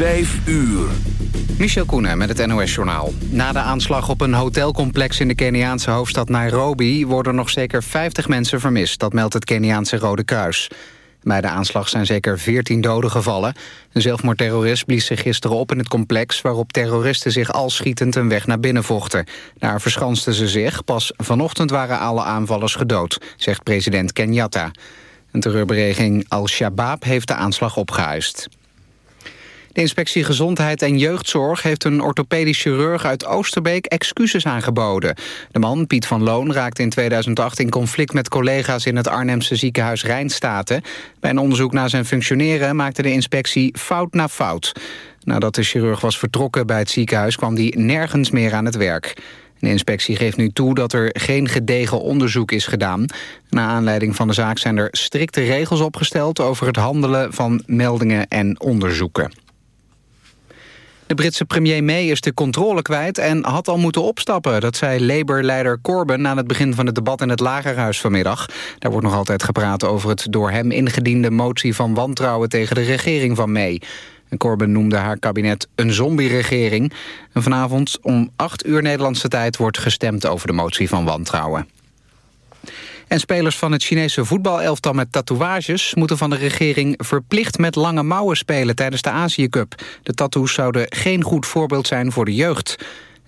5 uur. Michel Koenen met het NOS-journaal. Na de aanslag op een hotelcomplex in de Keniaanse hoofdstad Nairobi... worden nog zeker 50 mensen vermist, dat meldt het Keniaanse Rode Kruis. Bij de aanslag zijn zeker 14 doden gevallen. Een zelfmoordterrorist blies zich gisteren op in het complex... waarop terroristen zich al schietend een weg naar binnen vochten. Daar verschansten ze zich. Pas vanochtend waren alle aanvallers gedood, zegt president Kenyatta. Een terreurbeweging Al-Shabaab heeft de aanslag opgehuist. De inspectie Gezondheid en Jeugdzorg heeft een orthopedisch chirurg uit Oosterbeek excuses aangeboden. De man, Piet van Loon, raakte in 2008 in conflict met collega's in het Arnhemse ziekenhuis Rijnstaten. Bij een onderzoek naar zijn functioneren maakte de inspectie fout na fout. Nadat de chirurg was vertrokken bij het ziekenhuis kwam hij nergens meer aan het werk. De inspectie geeft nu toe dat er geen gedegen onderzoek is gedaan. Na aanleiding van de zaak zijn er strikte regels opgesteld... over het handelen van meldingen en onderzoeken. De Britse premier May is de controle kwijt en had al moeten opstappen. Dat zei Labour-leider Corbyn aan het begin van het debat in het Lagerhuis vanmiddag. Daar wordt nog altijd gepraat over het door hem ingediende motie van wantrouwen tegen de regering van May. En Corbyn noemde haar kabinet een zombie-regering. En vanavond om 8 uur Nederlandse tijd wordt gestemd over de motie van wantrouwen. En spelers van het Chinese voetbalelftal met tatoeages... moeten van de regering verplicht met lange mouwen spelen tijdens de Azië Cup. De tattoos zouden geen goed voorbeeld zijn voor de jeugd.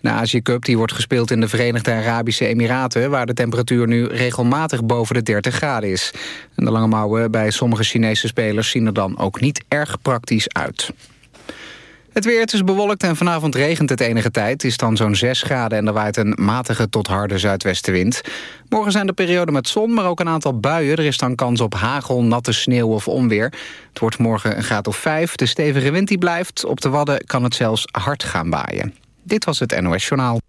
De Azië Cup die wordt gespeeld in de Verenigde Arabische Emiraten... waar de temperatuur nu regelmatig boven de 30 graden is. En de lange mouwen bij sommige Chinese spelers zien er dan ook niet erg praktisch uit. Het weer, het is bewolkt en vanavond regent het enige tijd. Het is dan zo'n 6 graden en er waait een matige tot harde zuidwestenwind. Morgen zijn er perioden met zon, maar ook een aantal buien. Er is dan kans op hagel, natte sneeuw of onweer. Het wordt morgen een graad of 5. De stevige wind die blijft. Op de Wadden kan het zelfs hard gaan waaien. Dit was het NOS Journaal.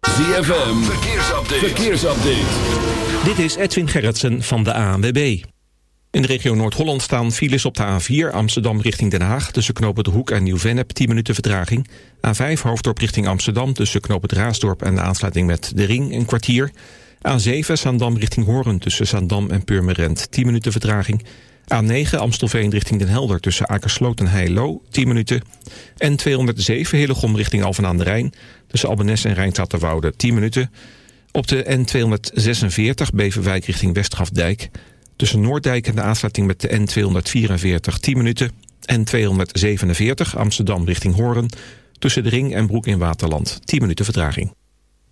ZFM, verkeersupdate. verkeersupdate. Dit is Edwin Gerritsen van de ANWB. In de regio Noord-Holland staan files op de A4 Amsterdam richting Den Haag... tussen Knopen de Hoek en Nieuw-Vennep 10 minuten vertraging. A5 Hoofddorp richting Amsterdam tussen Knopen Raasdorp... en de aansluiting met De Ring een kwartier. A7 Zaandam richting Hoorn tussen Zaandam en Purmerend 10 minuten vertraging. A9 Amstelveen richting Den Helder tussen Akersloot en Heilo 10 minuten. En 207 Hillegom richting Alphen aan de Rijn... tussen Albenes en Rijnstaterwoude 10 minuten. Op de N246 Beverwijk richting Westgrafdijk... Tussen Noorddijk en de aansluiting met de N244 10 minuten. N247 Amsterdam richting Hoorn. Tussen de Ring en Broek in Waterland 10 minuten vertraging.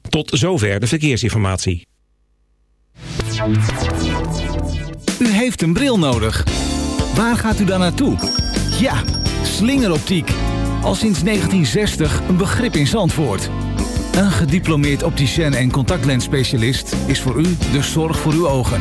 Tot zover de verkeersinformatie. U heeft een bril nodig. Waar gaat u dan naartoe? Ja, slingeroptiek. Al sinds 1960 een begrip in Zandvoort. Een gediplomeerd opticien en contactlensspecialist is voor u de zorg voor uw ogen.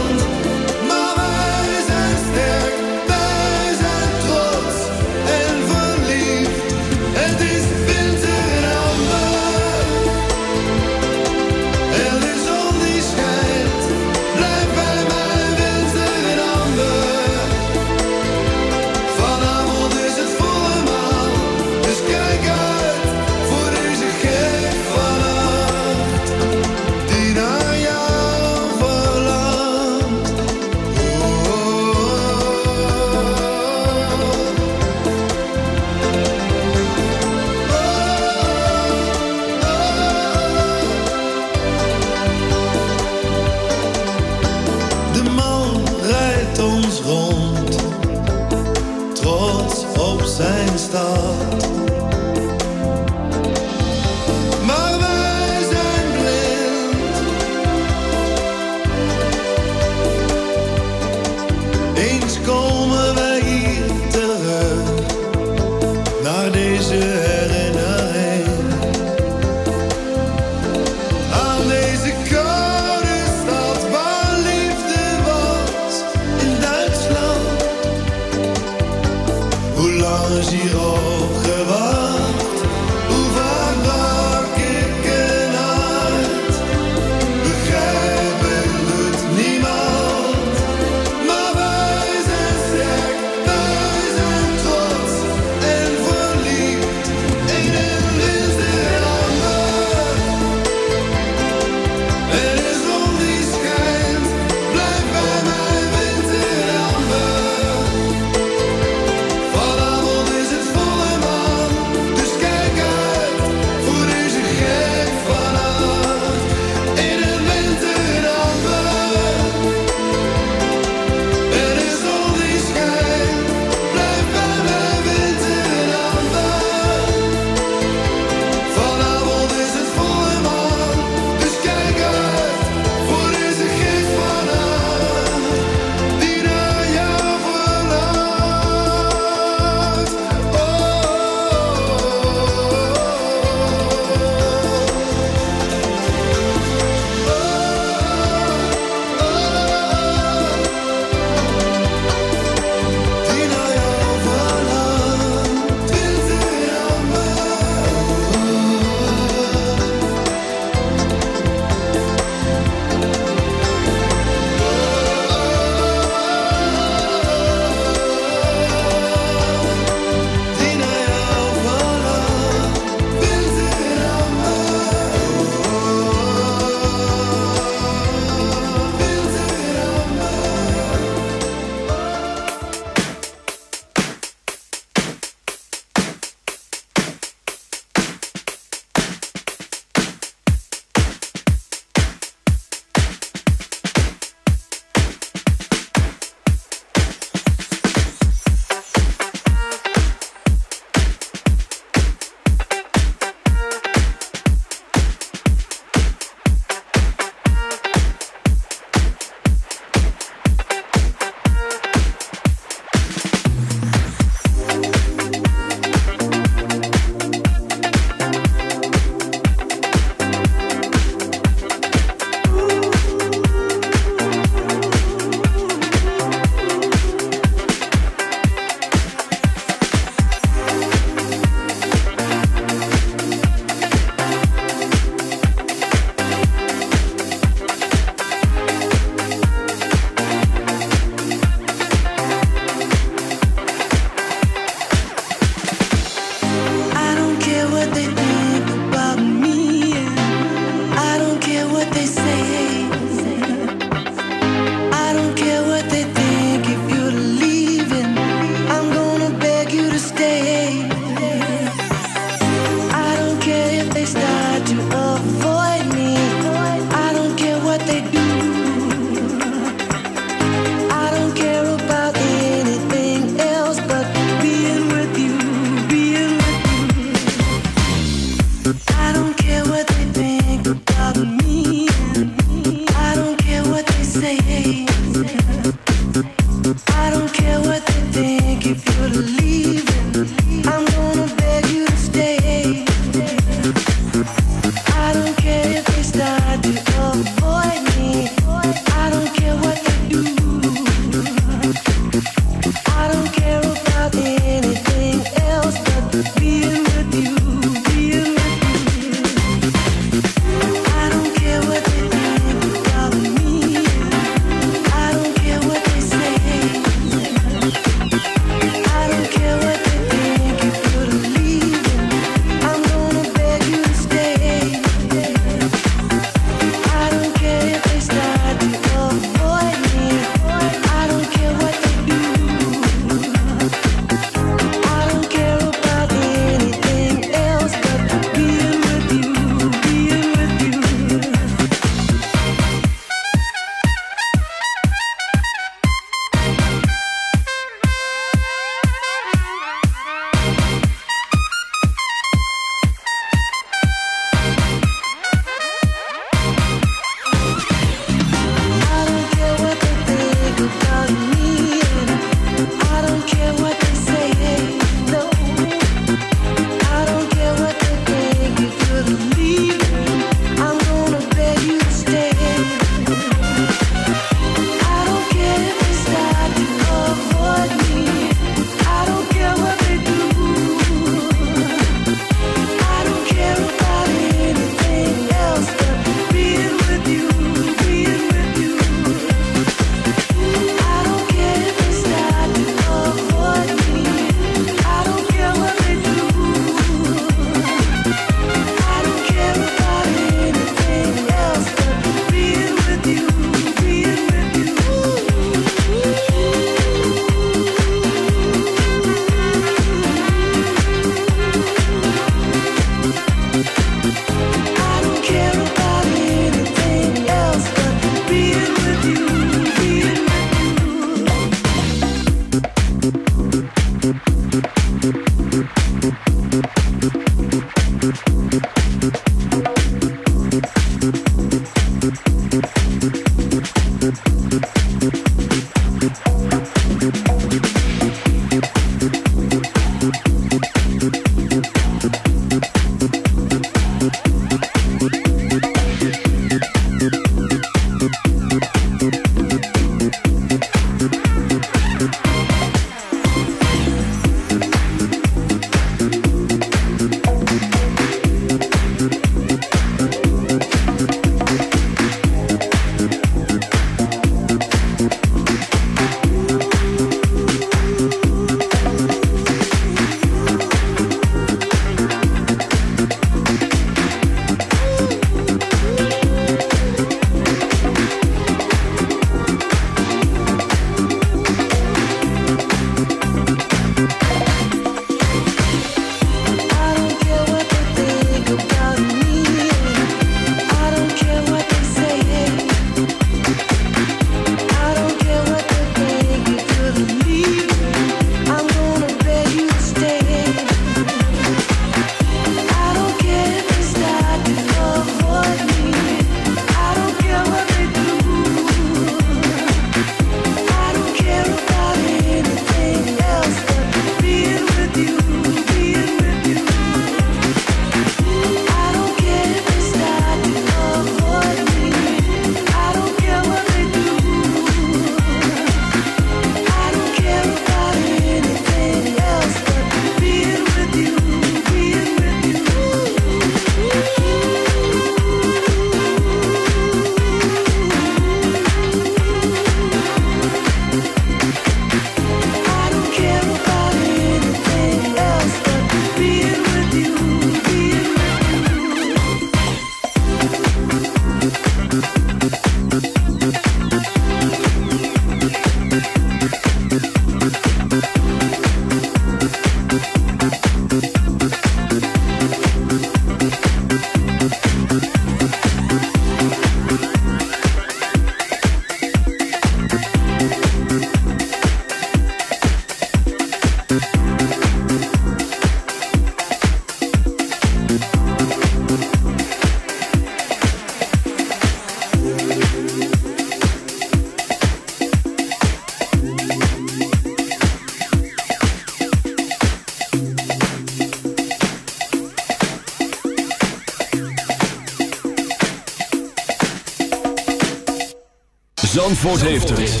Zandvoort heeft het.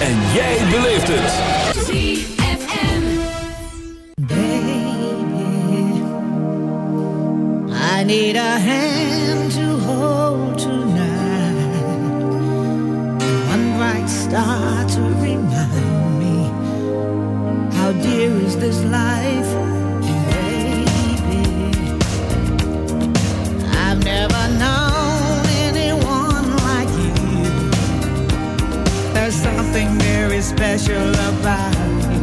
En jij beleeft het. Baby, I need a hand to hold tonight. One bright star to remind me. How dear is this life? special about you.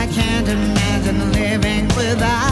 I can't imagine living without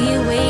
you wait.